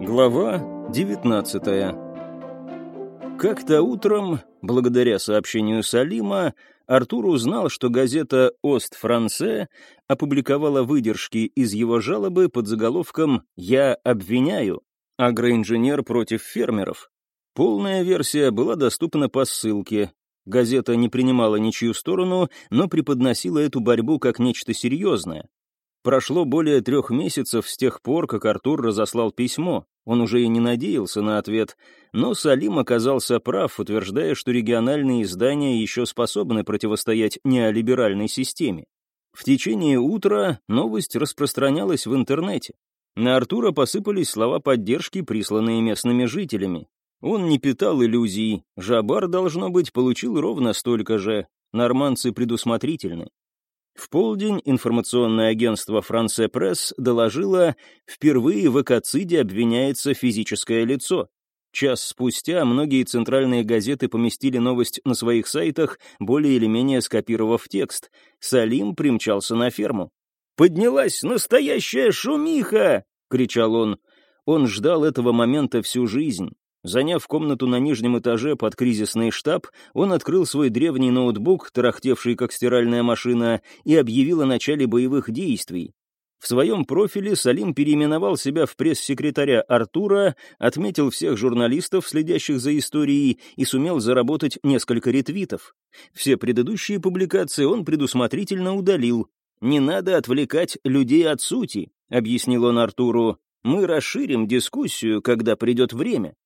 Глава 19 Как-то утром, благодаря сообщению Салима, Артур узнал, что газета «Ост-Франце» опубликовала выдержки из его жалобы под заголовком «Я обвиняю. Агроинженер против фермеров». Полная версия была доступна по ссылке. Газета не принимала ничью сторону, но преподносила эту борьбу как нечто серьезное. Прошло более трех месяцев с тех пор, как Артур разослал письмо. Он уже и не надеялся на ответ, но Салим оказался прав, утверждая, что региональные издания еще способны противостоять неолиберальной системе. В течение утра новость распространялась в интернете. На Артура посыпались слова поддержки, присланные местными жителями. Он не питал иллюзий. Жабар, должно быть, получил ровно столько же. Норманцы предусмотрительны. В полдень информационное агентство «Франце Пресс» доложило, впервые в экоциде обвиняется физическое лицо. Час спустя многие центральные газеты поместили новость на своих сайтах, более или менее скопировав текст. Салим примчался на ферму. «Поднялась настоящая шумиха!» — кричал он. Он ждал этого момента всю жизнь. Заняв комнату на нижнем этаже под кризисный штаб, он открыл свой древний ноутбук, тарахтевший как стиральная машина, и объявил о начале боевых действий. В своем профиле Салим переименовал себя в пресс-секретаря Артура, отметил всех журналистов, следящих за историей, и сумел заработать несколько ретвитов. Все предыдущие публикации он предусмотрительно удалил. «Не надо отвлекать людей от сути», — объяснил он Артуру. «Мы расширим дискуссию, когда придет время».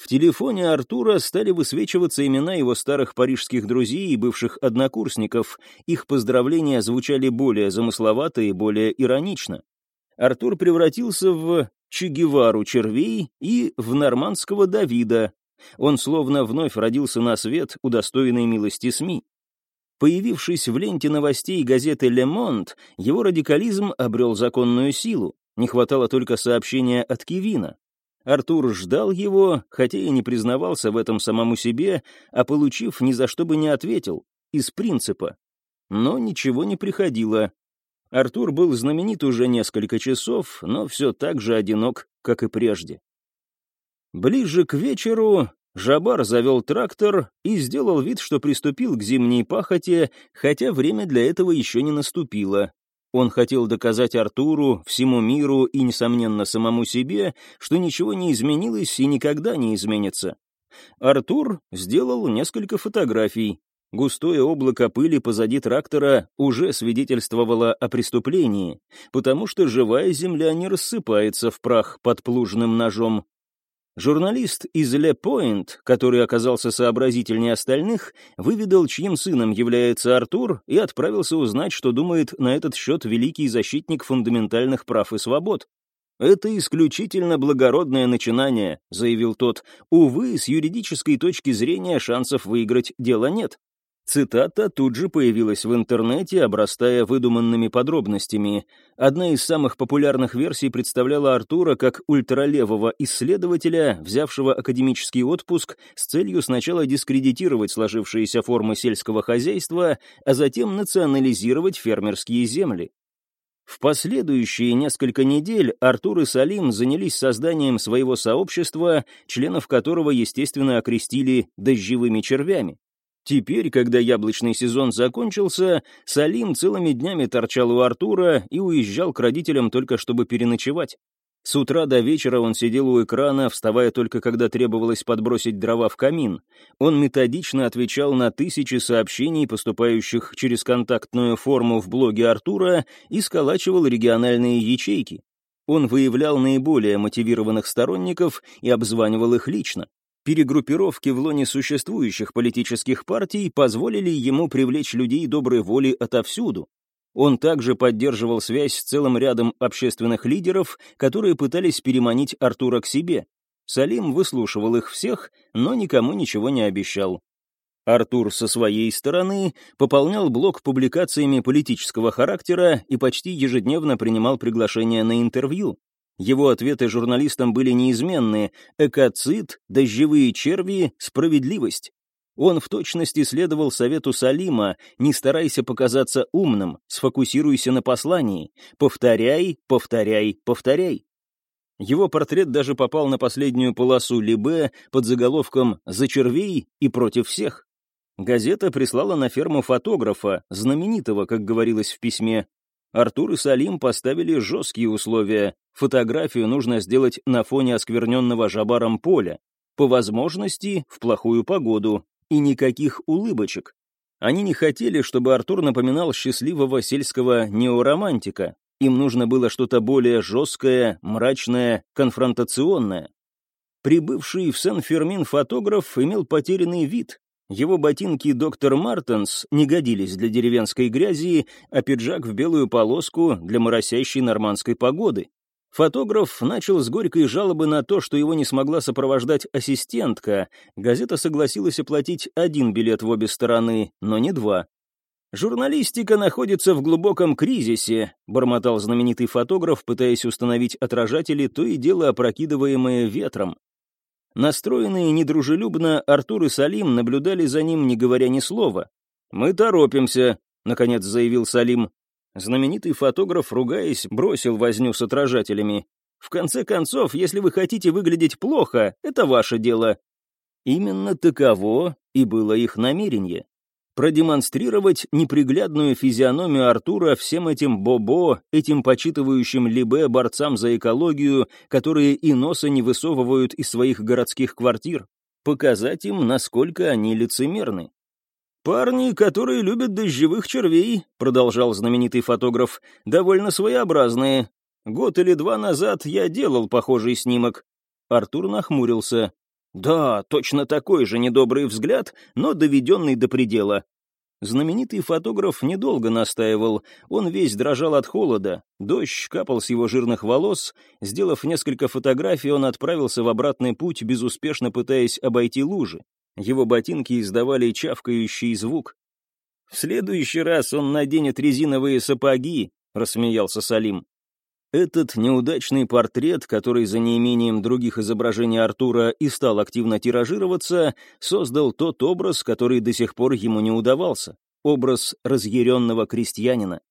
В телефоне Артура стали высвечиваться имена его старых парижских друзей и бывших однокурсников. Их поздравления звучали более замысловато и более иронично. Артур превратился в Че Гевару червей и в нормандского Давида. Он словно вновь родился на свет, удостоенный милости СМИ. Появившись в ленте новостей газеты «Ле Монт», его радикализм обрел законную силу. Не хватало только сообщения от Кивина. Артур ждал его, хотя и не признавался в этом самому себе, а получив, ни за что бы не ответил, из принципа. Но ничего не приходило. Артур был знаменит уже несколько часов, но все так же одинок, как и прежде. Ближе к вечеру Жабар завел трактор и сделал вид, что приступил к зимней пахоте, хотя время для этого еще не наступило. Он хотел доказать Артуру, всему миру и, несомненно, самому себе, что ничего не изменилось и никогда не изменится. Артур сделал несколько фотографий. Густое облако пыли позади трактора уже свидетельствовало о преступлении, потому что живая земля не рассыпается в прах под плужным ножом. Журналист из Le Point, который оказался сообразительнее остальных, выведал, чьим сыном является Артур, и отправился узнать, что думает на этот счет великий защитник фундаментальных прав и свобод. «Это исключительно благородное начинание», — заявил тот. «Увы, с юридической точки зрения шансов выиграть дела нет. Цитата тут же появилась в интернете, обрастая выдуманными подробностями. Одна из самых популярных версий представляла Артура как ультралевого исследователя, взявшего академический отпуск с целью сначала дискредитировать сложившиеся формы сельского хозяйства, а затем национализировать фермерские земли. В последующие несколько недель Артур и Салим занялись созданием своего сообщества, членов которого, естественно, окрестили «дождевыми червями». Теперь, когда яблочный сезон закончился, Салим целыми днями торчал у Артура и уезжал к родителям только чтобы переночевать. С утра до вечера он сидел у экрана, вставая только когда требовалось подбросить дрова в камин. Он методично отвечал на тысячи сообщений, поступающих через контактную форму в блоге Артура, и сколачивал региональные ячейки. Он выявлял наиболее мотивированных сторонников и обзванивал их лично. Перегруппировки в лоне существующих политических партий позволили ему привлечь людей доброй воли отовсюду. Он также поддерживал связь с целым рядом общественных лидеров, которые пытались переманить Артура к себе. Салим выслушивал их всех, но никому ничего не обещал. Артур со своей стороны пополнял блог публикациями политического характера и почти ежедневно принимал приглашения на интервью. Его ответы журналистам были неизменные — экоцид, дождевые черви, справедливость. Он в точности следовал совету Салима «Не старайся показаться умным, сфокусируйся на послании, повторяй, повторяй, повторяй». Его портрет даже попал на последнюю полосу Либе под заголовком «За червей и против всех». Газета прислала на ферму фотографа, знаменитого, как говорилось в письме. Артур и Салим поставили жесткие условия. Фотографию нужно сделать на фоне оскверненного жабаром поля. По возможности, в плохую погоду. И никаких улыбочек. Они не хотели, чтобы Артур напоминал счастливого сельского неоромантика. Им нужно было что-то более жесткое, мрачное, конфронтационное. Прибывший в Сен-Фермин фотограф имел потерянный вид, его ботинки доктор Мартенс не годились для деревенской грязи, а пиджак в белую полоску для моросящей нормандской погоды. Фотограф начал с горькой жалобы на то, что его не смогла сопровождать ассистентка. Газета согласилась оплатить один билет в обе стороны, но не два. «Журналистика находится в глубоком кризисе», — бормотал знаменитый фотограф, пытаясь установить отражатели, то и дело опрокидываемые ветром. Настроенные недружелюбно, Артур и Салим наблюдали за ним, не говоря ни слова. «Мы торопимся», — наконец заявил Салим. Знаменитый фотограф, ругаясь, бросил возню с отражателями. «В конце концов, если вы хотите выглядеть плохо, это ваше дело». Именно таково и было их намерение продемонстрировать неприглядную физиономию Артура всем этим бобо, этим почитывающим либе борцам за экологию, которые и носа не высовывают из своих городских квартир, показать им, насколько они лицемерны. «Парни, которые любят дождевых червей», — продолжал знаменитый фотограф, — «довольно своеобразные. Год или два назад я делал похожий снимок». Артур нахмурился. Да, точно такой же недобрый взгляд, но доведенный до предела. Знаменитый фотограф недолго настаивал, он весь дрожал от холода, дождь капал с его жирных волос, сделав несколько фотографий, он отправился в обратный путь, безуспешно пытаясь обойти лужи. Его ботинки издавали чавкающий звук. «В следующий раз он наденет резиновые сапоги», — рассмеялся Салим. Этот неудачный портрет, который за неимением других изображений Артура и стал активно тиражироваться, создал тот образ, который до сих пор ему не удавался — образ разъяренного крестьянина.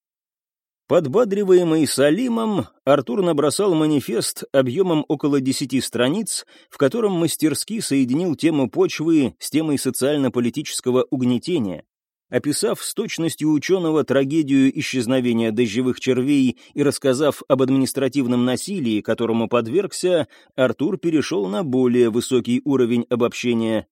Подбадриваемый Салимом, Артур набросал манифест объемом около десяти страниц, в котором мастерски соединил тему почвы с темой социально-политического угнетения, Описав с точностью ученого трагедию исчезновения дождевых червей и рассказав об административном насилии, которому подвергся, Артур перешел на более высокий уровень обобщения.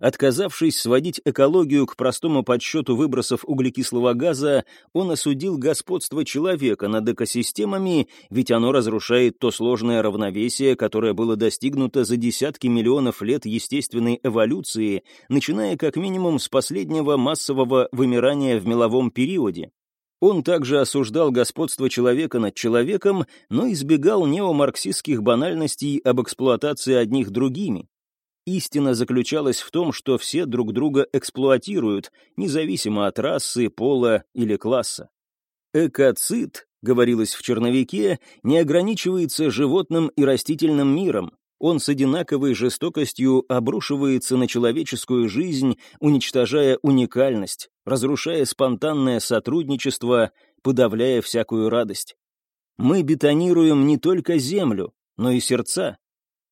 Отказавшись сводить экологию к простому подсчету выбросов углекислого газа, он осудил господство человека над экосистемами, ведь оно разрушает то сложное равновесие, которое было достигнуто за десятки миллионов лет естественной эволюции, начиная как минимум с последнего массового вымирания в меловом периоде. Он также осуждал господство человека над человеком, но избегал неомарксистских банальностей об эксплуатации одних другими. Истина заключалась в том, что все друг друга эксплуатируют, независимо от расы, пола или класса. Экоцид, говорилось в черновике, не ограничивается животным и растительным миром. Он с одинаковой жестокостью обрушивается на человеческую жизнь, уничтожая уникальность, разрушая спонтанное сотрудничество, подавляя всякую радость. Мы бетонируем не только землю, но и сердца,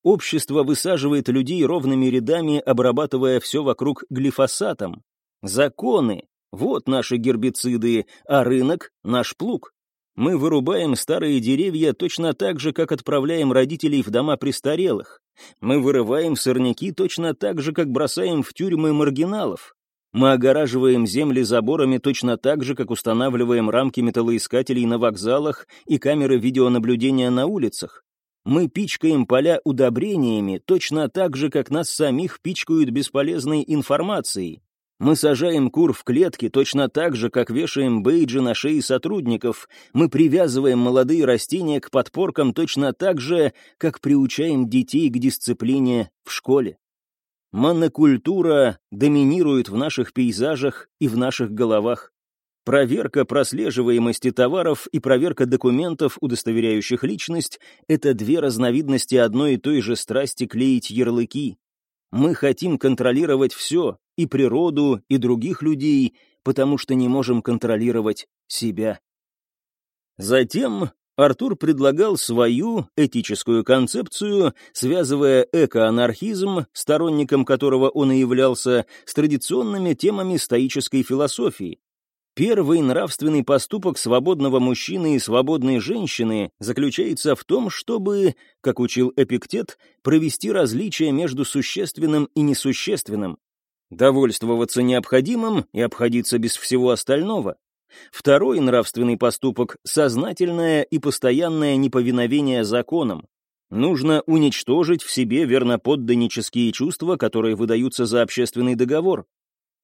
Общество высаживает людей ровными рядами, обрабатывая все вокруг глифосатом. Законы — вот наши гербициды, а рынок — наш плуг. Мы вырубаем старые деревья точно так же, как отправляем родителей в дома престарелых. Мы вырываем сорняки точно так же, как бросаем в тюрьмы маргиналов. Мы огораживаем земли заборами точно так же, как устанавливаем рамки металлоискателей на вокзалах и камеры видеонаблюдения на улицах. Мы пичкаем поля удобрениями точно так же, как нас самих пичкают бесполезной информацией. Мы сажаем кур в клетки точно так же, как вешаем бейджи на шеи сотрудников. Мы привязываем молодые растения к подпоркам точно так же, как приучаем детей к дисциплине в школе. Монокультура доминирует в наших пейзажах и в наших головах. Проверка прослеживаемости товаров и проверка документов, удостоверяющих личность, это две разновидности одной и той же страсти клеить ярлыки. Мы хотим контролировать все, и природу, и других людей, потому что не можем контролировать себя. Затем Артур предлагал свою этическую концепцию, связывая экоанархизм, сторонником которого он и являлся, с традиционными темами стоической философии. Первый нравственный поступок свободного мужчины и свободной женщины заключается в том, чтобы, как учил Эпиктет, провести различие между существенным и несущественным, довольствоваться необходимым и обходиться без всего остального. Второй нравственный поступок — сознательное и постоянное неповиновение законам. Нужно уничтожить в себе верноподданнические чувства, которые выдаются за общественный договор.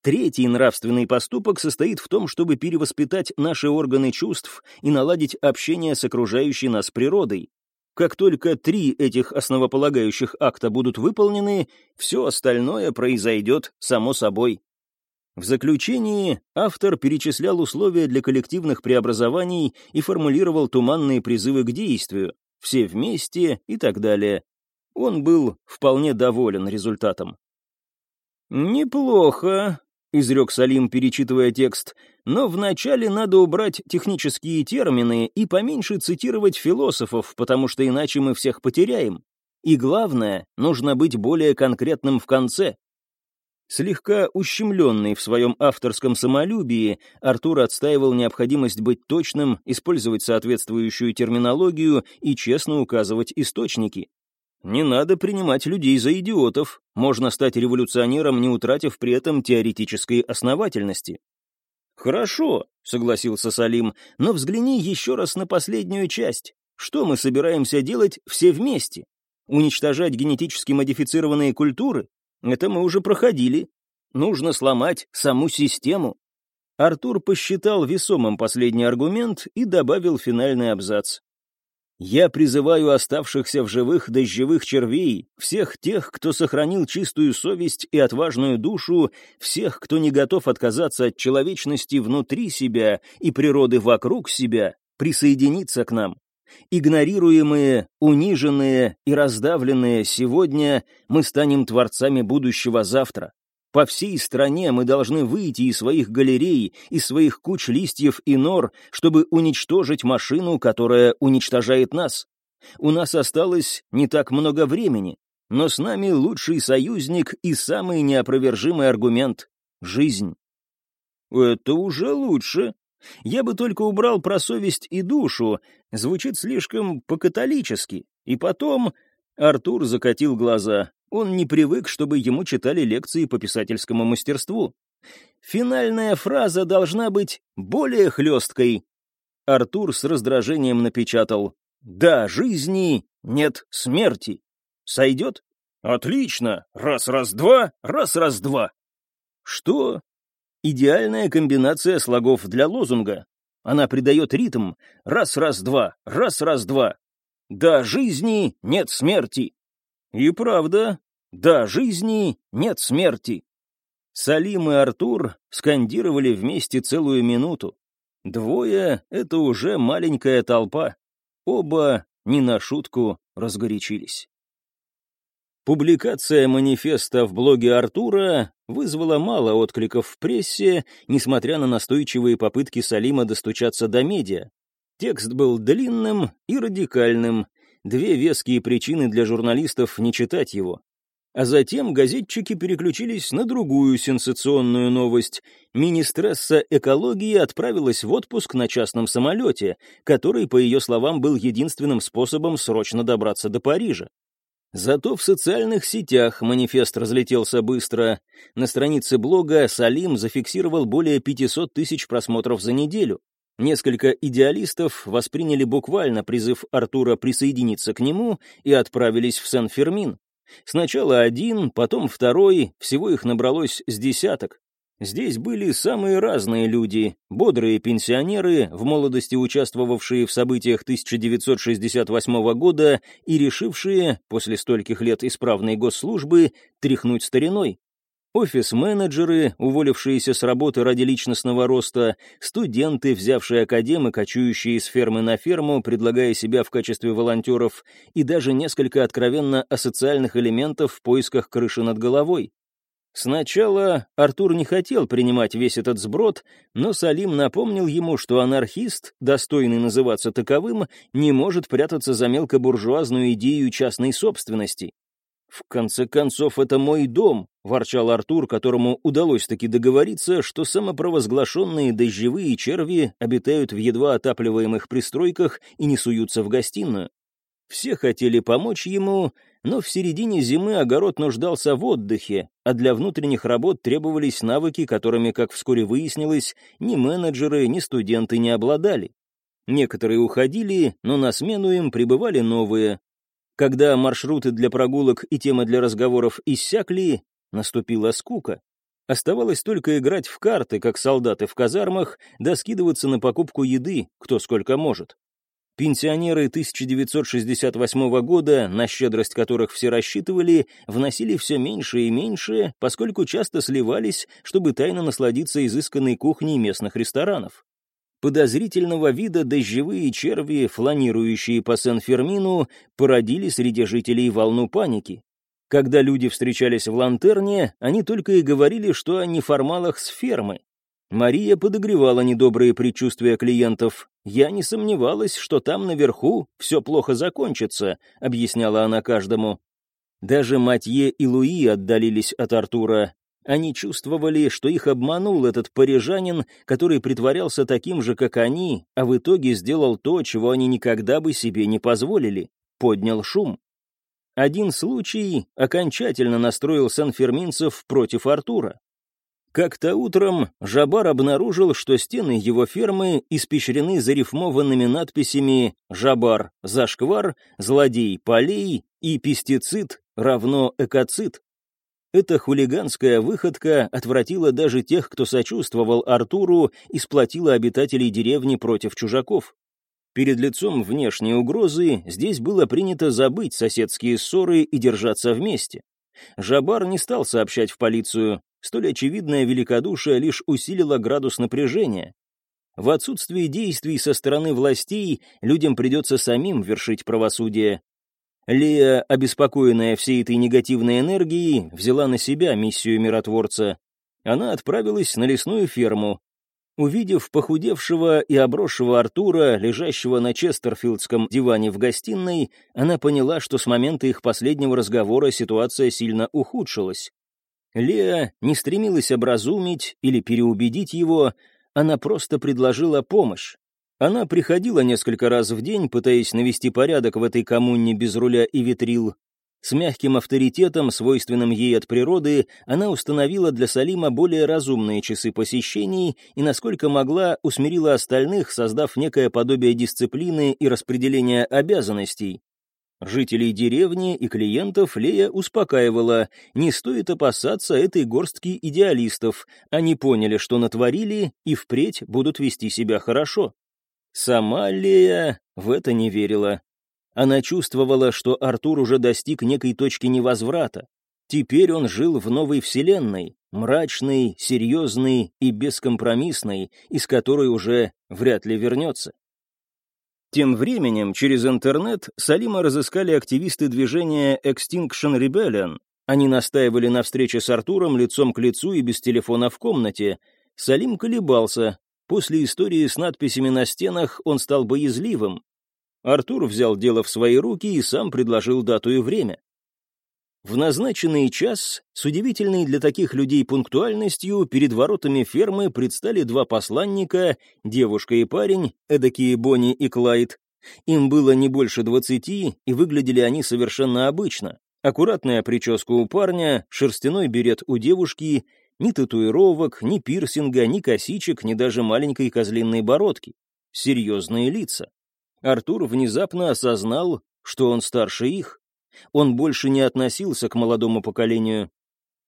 Третий нравственный поступок состоит в том, чтобы перевоспитать наши органы чувств и наладить общение с окружающей нас природой. Как только три этих основополагающих акта будут выполнены, все остальное произойдет само собой. В заключении автор перечислял условия для коллективных преобразований и формулировал туманные призывы к действию, все вместе и так далее. Он был вполне доволен результатом. «Неплохо», — изрек Салим, перечитывая текст, «но вначале надо убрать технические термины и поменьше цитировать философов, потому что иначе мы всех потеряем. И главное, нужно быть более конкретным в конце. Слегка ущемленный в своем авторском самолюбии, Артур отстаивал необходимость быть точным, использовать соответствующую терминологию и честно указывать источники. Не надо принимать людей за идиотов, можно стать революционером, не утратив при этом теоретической основательности. «Хорошо», — согласился Салим, — «но взгляни еще раз на последнюю часть. Что мы собираемся делать все вместе? Уничтожать генетически модифицированные культуры? Это мы уже проходили. Нужно сломать саму систему. Артур посчитал весомым последний аргумент и добавил финальный абзац. «Я призываю оставшихся в живых дождевых червей, всех тех, кто сохранил чистую совесть и отважную душу, всех, кто не готов отказаться от человечности внутри себя и природы вокруг себя, присоединиться к нам. Игнорируемые, униженные и раздавленные сегодня, мы станем творцами будущего завтра. По всей стране мы должны выйти из своих галерей, из своих куч листьев и нор, чтобы уничтожить машину, которая уничтожает нас. У нас осталось не так много времени, но с нами лучший союзник и самый неопровержимый аргумент — жизнь. Это уже лучше, я бы только убрал про совесть и душу, звучит слишком по-католически. И потом... Артур закатил глаза. Он не привык, чтобы ему читали лекции по писательскому мастерству. Финальная фраза должна быть более хлесткой. Артур с раздражением напечатал. «Да, жизни нет смерти. Сойдет?» «Отлично! Раз-раз-два, раз-раз-два!» «Что?» Идеальная комбинация слогов для лозунга. Она придает ритм «раз-раз-два, раз-раз-два». «Да жизни нет смерти». И правда, «да жизни нет смерти». Салим и Артур скандировали вместе целую минуту. Двое — это уже маленькая толпа. Оба не на шутку разгорячились. Публикация манифеста в блоге Артура вызвала мало откликов в прессе, несмотря на настойчивые попытки Салима достучаться до медиа. Текст был длинным и радикальным, две веские причины для журналистов не читать его. А затем газетчики переключились на другую сенсационную новость. Министресса экологии отправилась в отпуск на частном самолете, который, по ее словам, был единственным способом срочно добраться до Парижа. Зато в социальных сетях манифест разлетелся быстро. На странице блога Салим зафиксировал более 500 тысяч просмотров за неделю. Несколько идеалистов восприняли буквально призыв Артура присоединиться к нему и отправились в Сен-Фермин. Сначала один, потом второй, всего их набралось с десяток. Здесь были самые разные люди, бодрые пенсионеры, в молодости участвовавшие в событиях 1968 года и решившие, после стольких лет исправной госслужбы, тряхнуть стариной. Офис-менеджеры, уволившиеся с работы ради личностного роста, студенты, взявшие академы, кочующие с фермы на ферму, предлагая себя в качестве волонтеров, и даже несколько откровенно асоциальных элементов в поисках крыши над головой. Сначала Артур не хотел принимать весь этот сброд, но Салим напомнил ему, что анархист, достойный называться таковым, не может прятаться за мелкобуржуазную идею частной собственности. «В конце концов, это мой дом», — ворчал Артур, которому удалось таки договориться, что самопровозглашенные дождевые черви обитают в едва отапливаемых пристройках и не суются в гостиную. Все хотели помочь ему, но в середине зимы огород нуждался в отдыхе, а для внутренних работ требовались навыки, которыми, как вскоре выяснилось, ни менеджеры, ни студенты не обладали. Некоторые уходили, но на смену им прибывали новые. Когда маршруты для прогулок и темы для разговоров иссякли, наступила скука. Оставалось только играть в карты, как солдаты в казармах, да скидываться на покупку еды, кто сколько может. Пенсионеры 1968 года, на щедрость которых все рассчитывали, вносили все меньше и меньше, поскольку часто сливались, чтобы тайно насладиться изысканной кухней местных ресторанов. Подозрительного вида дождевые черви, фланирующие по Сен-Фермину, породили среди жителей волну паники. Когда люди встречались в Лантерне, они только и говорили, что о неформалах с фермы. Мария подогревала недобрые предчувствия клиентов. «Я не сомневалась, что там наверху все плохо закончится», — объясняла она каждому. Даже Матье и Луи отдалились от Артура. Они чувствовали, что их обманул этот парижанин, который притворялся таким же, как они, а в итоге сделал то, чего они никогда бы себе не позволили — поднял шум. Один случай окончательно настроил санферминцев против Артура. Как-то утром Жабар обнаружил, что стены его фермы испещрены зарифмованными надписями «Жабар» — «Зашквар», «Злодей» — «Полей» и «Пестицид» равно «Экоцид». Эта хулиганская выходка отвратила даже тех, кто сочувствовал Артуру и сплотила обитателей деревни против чужаков. Перед лицом внешней угрозы здесь было принято забыть соседские ссоры и держаться вместе. Жабар не стал сообщать в полицию, Столь очевидное великодушие лишь усилило градус напряжения. В отсутствии действий со стороны властей людям придется самим вершить правосудие. Лея, обеспокоенная всей этой негативной энергией, взяла на себя миссию миротворца. Она отправилась на лесную ферму. Увидев похудевшего и обросшего Артура, лежащего на Честерфилдском диване в гостиной, она поняла, что с момента их последнего разговора ситуация сильно ухудшилась. Леа не стремилась образумить или переубедить его, она просто предложила помощь. Она приходила несколько раз в день, пытаясь навести порядок в этой коммуне без руля и ветрил. С мягким авторитетом, свойственным ей от природы, она установила для Салима более разумные часы посещений и, насколько могла, усмирила остальных, создав некое подобие дисциплины и распределения обязанностей. Жителей деревни и клиентов Лея успокаивала, не стоит опасаться этой горстки идеалистов, они поняли, что натворили, и впредь будут вести себя хорошо. Сама Лея в это не верила. Она чувствовала, что Артур уже достиг некой точки невозврата. Теперь он жил в новой вселенной, мрачной, серьезной и бескомпромиссной, из которой уже вряд ли вернется. Тем временем, через интернет Салима разыскали активисты движения Extinction Rebellion. Они настаивали на встрече с Артуром лицом к лицу и без телефона в комнате. Салим колебался. После истории с надписями на стенах он стал боязливым. Артур взял дело в свои руки и сам предложил дату и время. В назначенный час, с удивительной для таких людей пунктуальностью, перед воротами фермы предстали два посланника, девушка и парень, эдакие Бонни и Клайд. Им было не больше двадцати, и выглядели они совершенно обычно. Аккуратная прическа у парня, шерстяной берет у девушки, ни татуировок, ни пирсинга, ни косичек, ни даже маленькой козлиной бородки. Серьезные лица. Артур внезапно осознал, что он старше их. Он больше не относился к молодому поколению.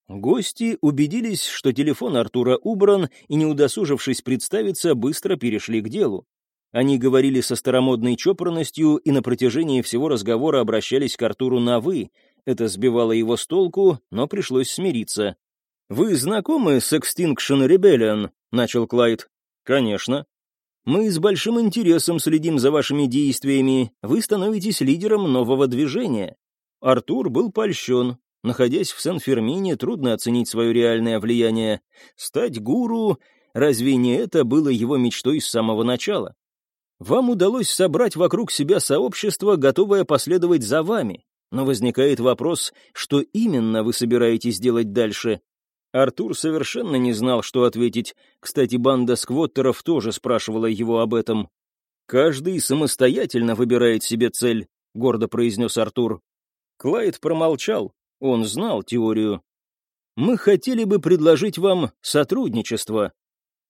Гости убедились, что телефон Артура убран, и, не удосужившись представиться, быстро перешли к делу. Они говорили со старомодной чопорностью и на протяжении всего разговора обращались к Артуру на «вы». Это сбивало его с толку, но пришлось смириться. «Вы знакомы с Extinction Rebellion?» — начал Клайд. «Конечно». Мы с большим интересом следим за вашими действиями. Вы становитесь лидером нового движения. Артур был польщен. Находясь в Сан-Фермине, трудно оценить свое реальное влияние. Стать гуру — разве не это было его мечтой с самого начала? Вам удалось собрать вокруг себя сообщество, готовое последовать за вами. Но возникает вопрос, что именно вы собираетесь делать дальше? Артур совершенно не знал, что ответить. Кстати, банда сквоттеров тоже спрашивала его об этом. «Каждый самостоятельно выбирает себе цель», — гордо произнес Артур. Клайд промолчал. Он знал теорию. «Мы хотели бы предложить вам сотрудничество».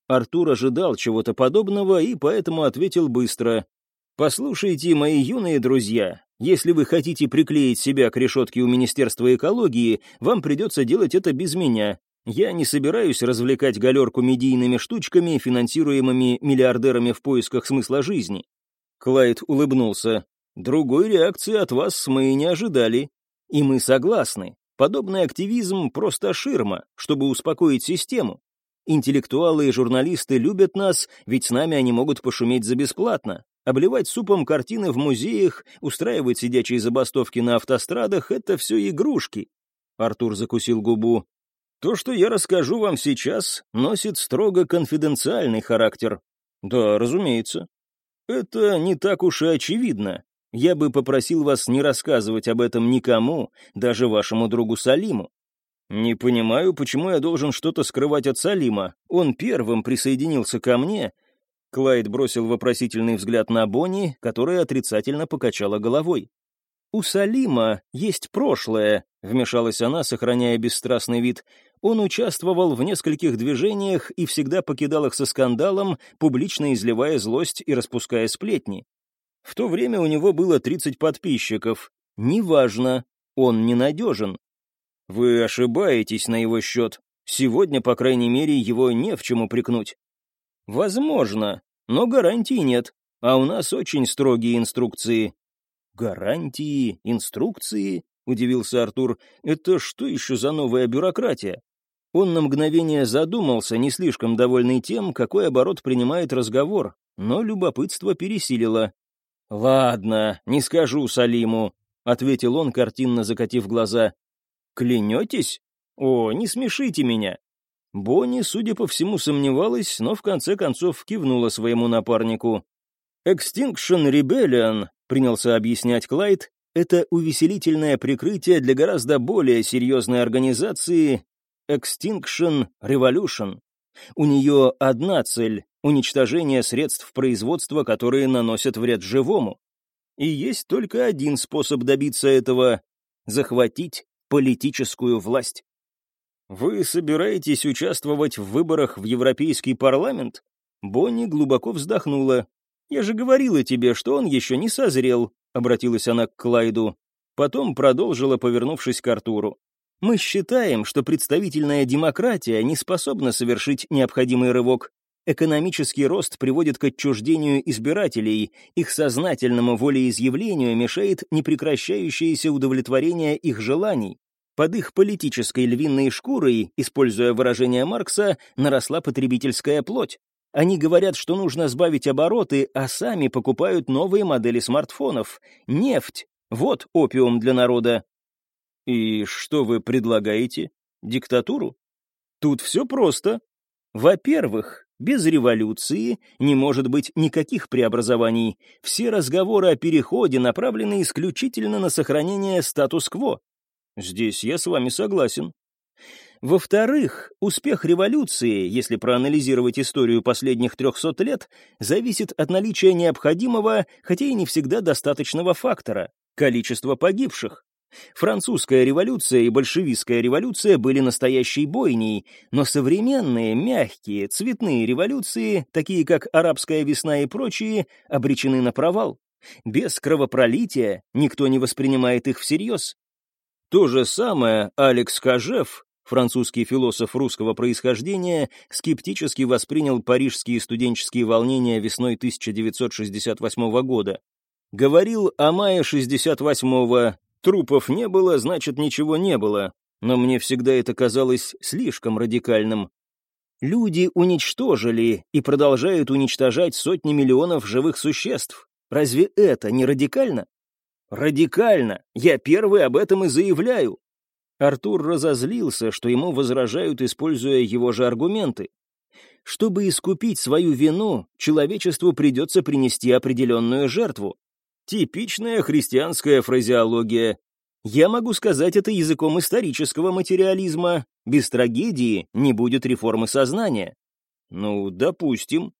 Артур ожидал чего-то подобного и поэтому ответил быстро. «Послушайте, мои юные друзья, если вы хотите приклеить себя к решетке у Министерства экологии, вам придется делать это без меня. Я не собираюсь развлекать галерку медийными штучками, финансируемыми миллиардерами в поисках смысла жизни». Клайд улыбнулся. «Другой реакции от вас мы не ожидали. И мы согласны. Подобный активизм — просто ширма, чтобы успокоить систему. Интеллектуалы и журналисты любят нас, ведь с нами они могут пошуметь за бесплатно. Обливать супом картины в музеях, устраивать сидячие забастовки на автострадах — это все игрушки. Артур закусил губу. То, что я расскажу вам сейчас, носит строго конфиденциальный характер. Да, разумеется. Это не так уж и очевидно. Я бы попросил вас не рассказывать об этом никому, даже вашему другу Салиму. Не понимаю, почему я должен что-то скрывать от Салима. Он первым присоединился ко мне. Клайд бросил вопросительный взгляд на Бонни, которая отрицательно покачала головой. «У Салима есть прошлое», — вмешалась она, сохраняя бесстрастный вид. «Он участвовал в нескольких движениях и всегда покидал их со скандалом, публично изливая злость и распуская сплетни. В то время у него было 30 подписчиков. Неважно, он ненадежен. Вы ошибаетесь на его счет. Сегодня, по крайней мере, его не в чем упрекнуть. Возможно, но гарантий нет, а у нас очень строгие инструкции. Гарантии, инструкции? Удивился Артур. Это что еще за новая бюрократия? Он на мгновение задумался, не слишком довольный тем, какой оборот принимает разговор, но любопытство пересилило. «Ладно, не скажу Салиму», — ответил он, картинно закатив глаза. «Клянетесь? О, не смешите меня». Бонни, судя по всему, сомневалась, но в конце концов кивнула своему напарнику. «Extinction Rebellion», — принялся объяснять Клайд, это увеселительное прикрытие для гораздо более серьезной организации Extinction Revolution. У нее одна цель уничтожение средств производства, которые наносят вред живому. И есть только один способ добиться этого — захватить политическую власть. Вы собираетесь участвовать в выборах в Европейский парламент? Бонни глубоко вздохнула. «Я же говорила тебе, что он еще не созрел», — обратилась она к Клайду. Потом продолжила, повернувшись к Артуру. «Мы считаем, что представительная демократия не способна совершить необходимый рывок. Экономический рост приводит к отчуждению избирателей, их сознательному волеизъявлению мешает непрекращающееся удовлетворение их желаний. Под их политической львиной шкурой, используя выражение Маркса, наросла потребительская плоть. Они говорят, что нужно сбавить обороты, а сами покупают новые модели смартфонов. Нефть — вот опиум для народа. И что вы предлагаете? Диктатуру? Тут все просто. Во-первых, без революции не может быть никаких преобразований. Все разговоры о переходе направлены исключительно на сохранение статус-кво. Здесь я с вами согласен. Во-вторых, успех революции, если проанализировать историю последних 300 лет, зависит от наличия необходимого, хотя и не всегда достаточного фактора – количества погибших. Французская революция и большевистская революция были настоящей бойней, но современные, мягкие, цветные революции, такие как арабская весна и прочие, обречены на провал. Без кровопролития никто не воспринимает их всерьез. То же самое Алекс Кажев, французский философ русского происхождения, скептически воспринял парижские студенческие волнения весной 1968 года. Говорил о мае 68-го, Трупов не было, значит, ничего не было. Но мне всегда это казалось слишком радикальным. Люди уничтожили и продолжают уничтожать сотни миллионов живых существ. Разве это не радикально? Радикально. Я первый об этом и заявляю. Артур разозлился, что ему возражают, используя его же аргументы. Чтобы искупить свою вину, человечеству придется принести определенную жертву. Типичная христианская фразеология. Я могу сказать это языком исторического материализма. Без трагедии не будет реформы сознания. Ну, допустим.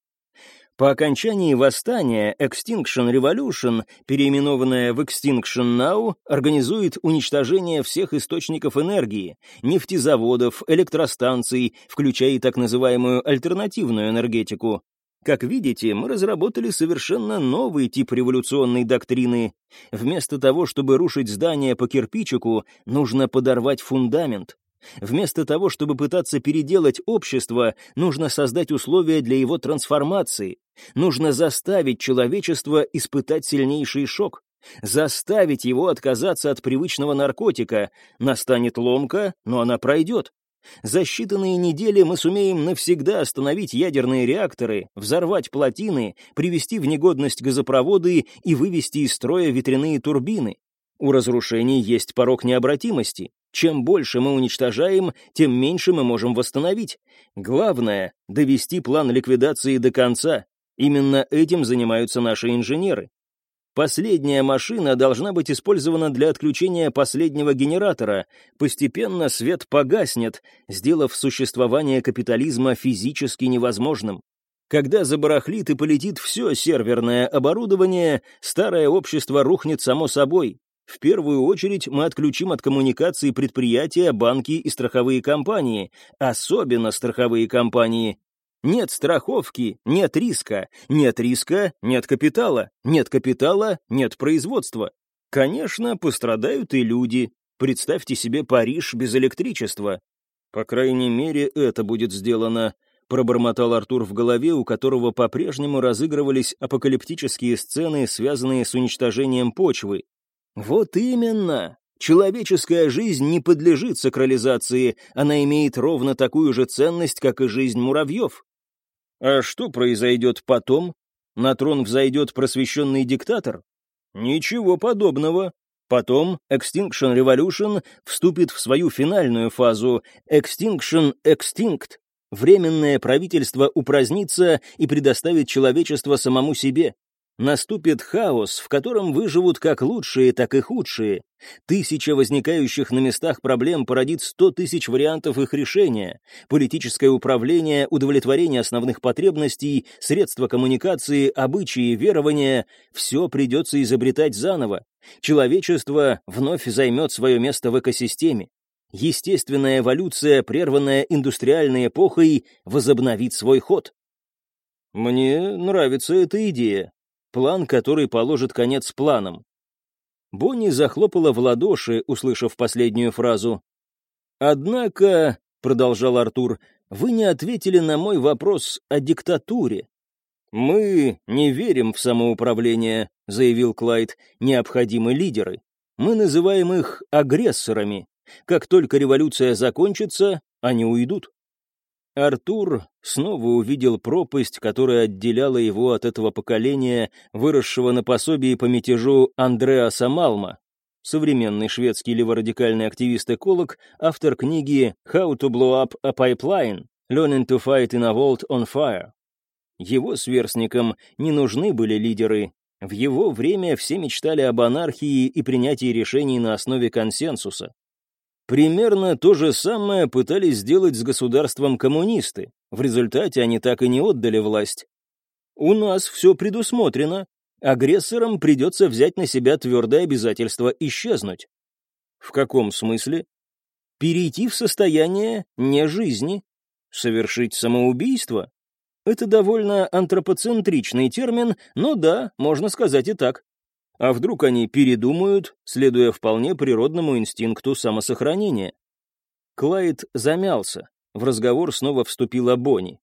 По окончании восстания Extinction Revolution, переименованная в Extinction Now, организует уничтожение всех источников энергии, нефтезаводов, электростанций, включая и так называемую альтернативную энергетику. Как видите, мы разработали совершенно новый тип революционной доктрины. Вместо того, чтобы рушить здание по кирпичику, нужно подорвать фундамент. Вместо того, чтобы пытаться переделать общество, нужно создать условия для его трансформации. Нужно заставить человечество испытать сильнейший шок. Заставить его отказаться от привычного наркотика. Настанет ломка, но она пройдет. За считанные недели мы сумеем навсегда остановить ядерные реакторы, взорвать плотины, привести в негодность газопроводы и вывести из строя ветряные турбины. У разрушений есть порог необратимости. Чем больше мы уничтожаем, тем меньше мы можем восстановить. Главное — довести план ликвидации до конца. Именно этим занимаются наши инженеры. Последняя машина должна быть использована для отключения последнего генератора. Постепенно свет погаснет, сделав существование капитализма физически невозможным. Когда забарахлит и полетит все серверное оборудование, старое общество рухнет само собой, в первую очередь мы отключим от коммуникации предприятия, банки и страховые компании, особенно страховые компании. Нет страховки, нет риска, нет риска, нет капитала, нет капитала, нет производства. Конечно, пострадают и люди. Представьте себе Париж без электричества. По крайней мере, это будет сделано, пробормотал Артур в голове, у которого по-прежнему разыгрывались апокалиптические сцены, связанные с уничтожением почвы. Вот именно. Человеческая жизнь не подлежит сакрализации, она имеет ровно такую же ценность, как и жизнь муравьев. А что произойдет потом? На трон взойдет просвещенный диктатор? Ничего подобного. Потом Extinction Revolution вступит в свою финальную фазу Extinction Extinct. Временное правительство упразднится и предоставит человечество самому себе. Наступит хаос, в котором выживут как лучшие, так и худшие. Тысяча возникающих на местах проблем породит сто тысяч вариантов их решения. Политическое управление, удовлетворение основных потребностей, средства коммуникации, обычаи, верования — все придется изобретать заново. Человечество вновь займет свое место в экосистеме. Естественная эволюция, прерванная индустриальной эпохой, возобновит свой ход. Мне нравится эта идея, план, который положит конец планам. Бонни захлопала в ладоши, услышав последнюю фразу. «Однако», — продолжал Артур, — «вы не ответили на мой вопрос о диктатуре». «Мы не верим в самоуправление», — заявил Клайд, — «необходимы лидеры. Мы называем их агрессорами. Как только революция закончится, они уйдут». Артур снова увидел пропасть, которая отделяла его от этого поколения, выросшего на пособии по мятежу Андреаса Малма. Современный шведский леворадикальный активист-эколог, автор книги «How to blow up a pipeline. Learning to fight in a vault on fire». Его сверстникам не нужны были лидеры. В его время все мечтали об анархии и принятии решений на основе консенсуса. Примерно то же самое пытались сделать с государством коммунисты. В результате они так и не отдали власть. У нас все предусмотрено. Агрессорам придется взять на себя твердое обязательство исчезнуть. В каком смысле? Перейти в состояние не жизни. Совершить самоубийство? Это довольно антропоцентричный термин, но да, можно сказать и так. А вдруг они передумают, следуя вполне природному инстинкту самосохранения? Клайд замялся. В разговор снова вступила Бонни.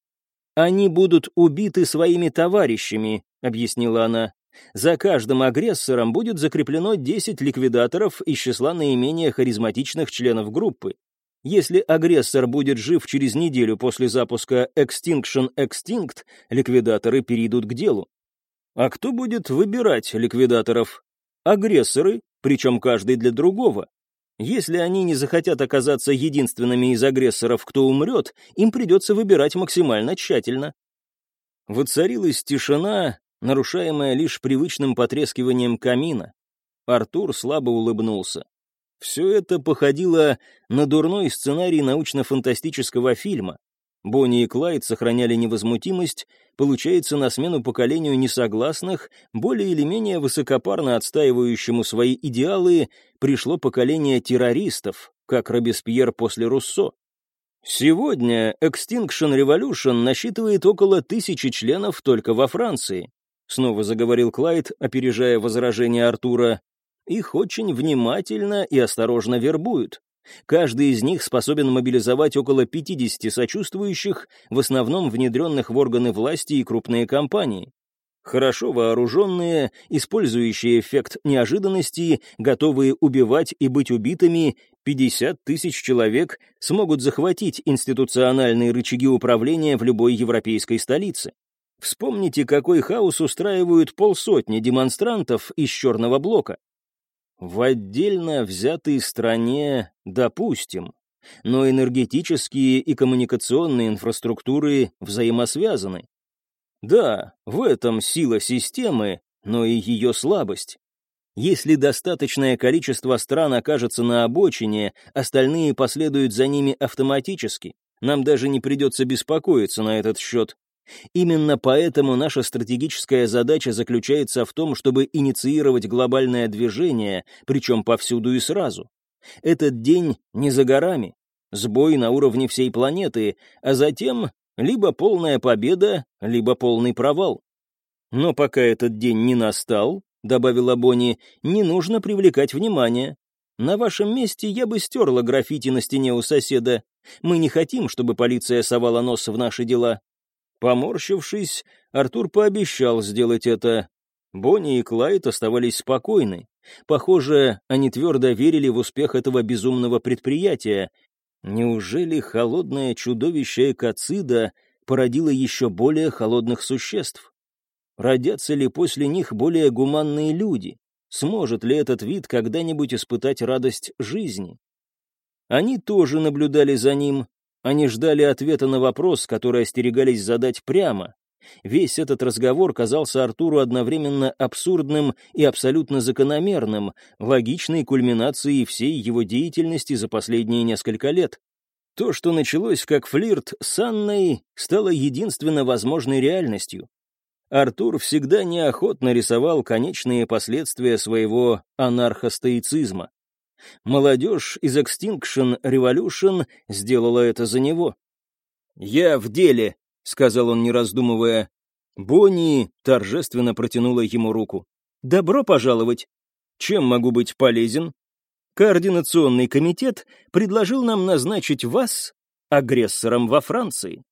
«Они будут убиты своими товарищами», — объяснила она. «За каждым агрессором будет закреплено 10 ликвидаторов из числа наименее харизматичных членов группы. Если агрессор будет жив через неделю после запуска Extinction Extinct, ликвидаторы перейдут к делу. А кто будет выбирать ликвидаторов? Агрессоры, причем каждый для другого. Если они не захотят оказаться единственными из агрессоров, кто умрет, им придется выбирать максимально тщательно. Воцарилась тишина, нарушаемая лишь привычным потрескиванием камина. Артур слабо улыбнулся. Все это походило на дурной сценарий научно-фантастического фильма. Бонни и Клайд сохраняли невозмутимость, получается, на смену поколению несогласных, более или менее высокопарно отстаивающему свои идеалы, пришло поколение террористов, как Робеспьер после Руссо. Сегодня Extinction Revolution насчитывает около тысячи членов только во Франции. Снова заговорил Клайд, опережая возражение Артура. Их очень внимательно и осторожно вербуют. Каждый из них способен мобилизовать около 50 сочувствующих, в основном внедренных в органы власти и крупные компании. Хорошо вооруженные, использующие эффект неожиданности, готовые убивать и быть убитыми, 50 тысяч человек смогут захватить институциональные рычаги управления в любой европейской столице. Вспомните, какой хаос устраивают полсотни демонстрантов из черного блока. В отдельно взятой стране допустим, но энергетические и коммуникационные инфраструктуры взаимосвязаны. Да, в этом сила системы, но и ее слабость. Если достаточное количество стран окажется на обочине, остальные последуют за ними автоматически. Нам даже не придется беспокоиться на этот счет. Именно поэтому наша стратегическая задача заключается в том, чтобы инициировать глобальное движение, причем повсюду и сразу. Этот день не за горами, сбой на уровне всей планеты, а затем либо полная победа, либо полный провал. Но пока этот день не настал, добавила Бонни, не нужно привлекать внимание. На вашем месте я бы стерла граффити на стене у соседа. Мы не хотим, чтобы полиция совала нос в наши дела. Поморщившись, Артур пообещал сделать это. Бонни и Клайд оставались спокойны. Похоже, они твердо верили в успех этого безумного предприятия. Неужели холодное чудовище Экоцида породило еще более холодных существ? Родятся ли после них более гуманные люди? Сможет ли этот вид когда-нибудь испытать радость жизни? Они тоже наблюдали за ним, они ждали ответа на вопрос, который остерегались задать прямо. Весь этот разговор казался Артуру одновременно абсурдным и абсолютно закономерным, логичной кульминацией всей его деятельности за последние несколько лет. То, что началось как флирт с Анной, стало единственно возможной реальностью. Артур всегда неохотно рисовал конечные последствия своего анархостоицизма. Молодежь из Extinction Revolution сделала это за него. «Я в деле», — сказал он, не раздумывая. Бонни торжественно протянула ему руку. «Добро пожаловать. Чем могу быть полезен?» Координационный комитет предложил нам назначить вас агрессором во Франции.